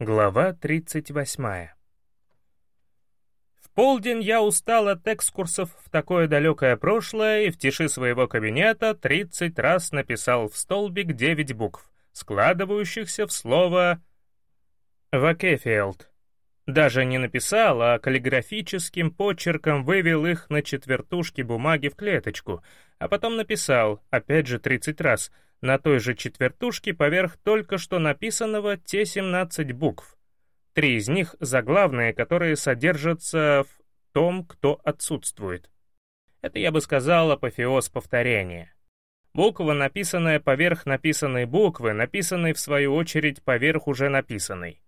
Глава 38 В полдень я устал от экскурсов в такое далекое прошлое и в тиши своего кабинета 30 раз написал в столбик 9 букв, складывающихся в слово «Вакефилд». Даже не написал, а каллиграфическим почерком вывел их на четвертушки бумаги в клеточку, а потом написал, опять же 30 раз, на той же четвертушке поверх только что написанного те 17 букв. Три из них заглавные, которые содержатся в том, кто отсутствует. Это, я бы сказал, апофеоз повторения. Буква, написанная поверх написанной буквы, написанной в свою очередь поверх уже написанной.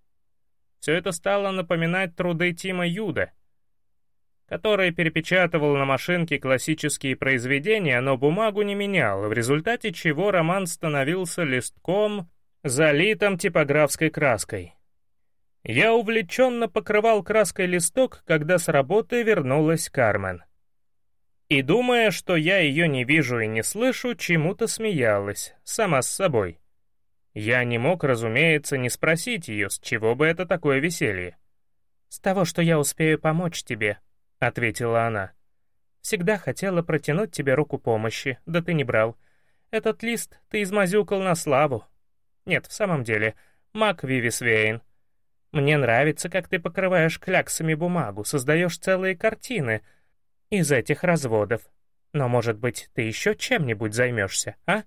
Все это стало напоминать труды Тима Юда, который перепечатывал на машинке классические произведения, но бумагу не менял, в результате чего роман становился листком, залитым типографской краской. Я увлеченно покрывал краской листок, когда с работы вернулась Кармен. И думая, что я ее не вижу и не слышу, чему-то смеялась, сама с собой. Я не мог, разумеется, не спросить ее, с чего бы это такое веселье. «С того, что я успею помочь тебе», — ответила она. «Всегда хотела протянуть тебе руку помощи, да ты не брал. Этот лист ты измазюкал на славу. Нет, в самом деле, Мак Вивисвейн. Мне нравится, как ты покрываешь кляксами бумагу, создаешь целые картины из этих разводов. Но, может быть, ты еще чем-нибудь займешься, а?»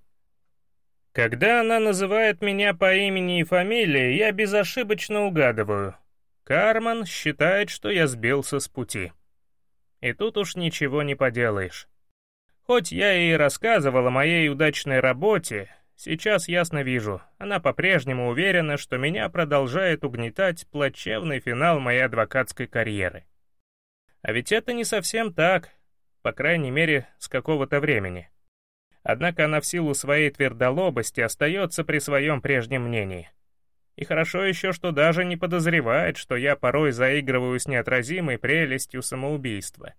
Когда она называет меня по имени и фамилии, я безошибочно угадываю. Карман считает, что я сбился с пути. И тут уж ничего не поделаешь. Хоть я и рассказывал о моей удачной работе, сейчас ясно вижу, она по-прежнему уверена, что меня продолжает угнетать плачевный финал моей адвокатской карьеры. А ведь это не совсем так, по крайней мере, с какого-то времени. Однако она в силу своей твердолобости остается при своем прежнем мнении. И хорошо еще, что даже не подозревает, что я порой заигрываю с неотразимой прелестью самоубийства.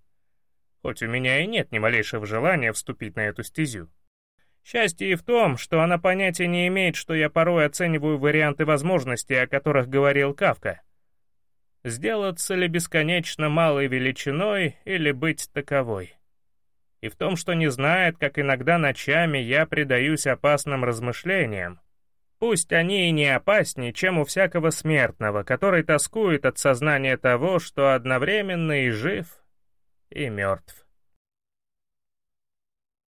Хоть у меня и нет ни малейшего желания вступить на эту стезю. Счастье и в том, что она понятия не имеет, что я порой оцениваю варианты возможностей, о которых говорил Кавка. Сделаться ли бесконечно малой величиной или быть таковой? И в том, что не знает, как иногда ночами я предаюсь опасным размышлениям. Пусть они и не опаснее, чем у всякого смертного, который тоскует от сознания того, что одновременно и жив, и мертв.